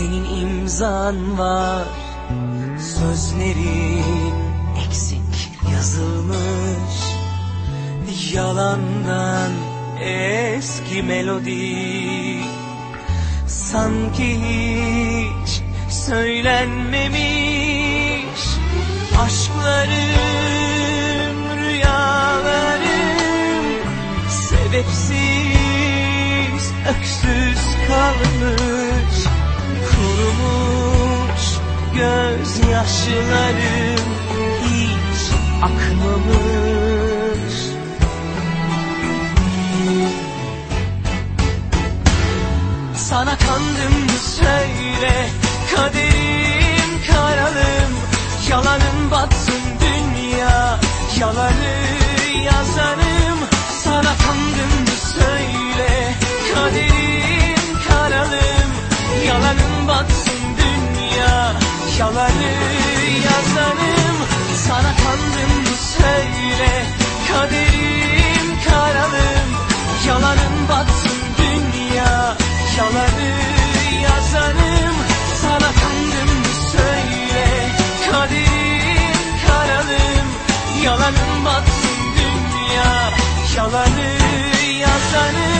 imzan var. Sözlerin eksik yazılmış. Yalandan eski melodi. Sanki hiç söylenmemiş. Aşklarım, rüyalarım Sebepsiz, öksüz kalmış gözyaşlarım Hiç akmamış. Sana kandım mı söyle Kaderim karalım. Yalanın batsın dünya Yalanı Yalanı yazarım. Sana kandım mı söyle Kaderim karalım. Yalanın batsın dünya Yalanı yazarım. Sana kandım mı söyle Kaderim karalım. Yalanın batsın dünya Yalanı yazarım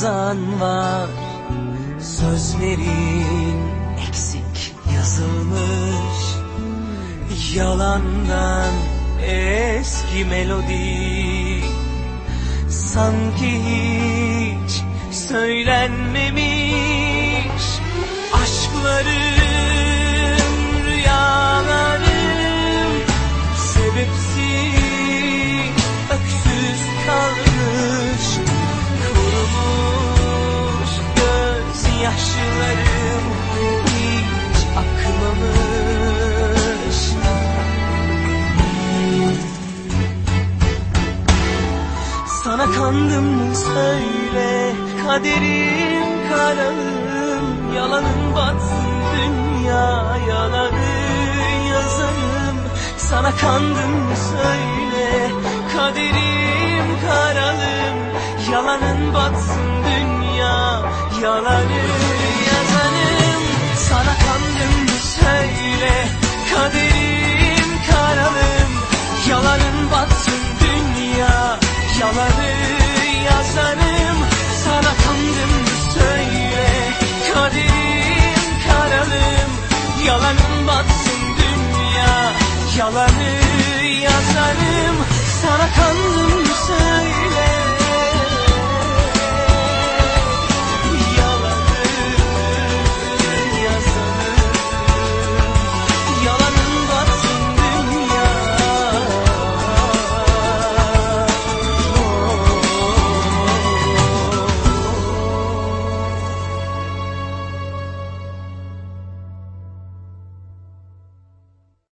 imzan var. Sözlerin eksik yazılmış. Yalandan eski melodi. Sanki hiç söylenmemiş Sana kandım mı söyle? Kaderim kararım Yalanın batsın dünya Yalanı yazarım. Sana kandım mı söyle? Kaderim karalım Yalanın batsın dünya Yalanı yazarım. Sana kandım batsın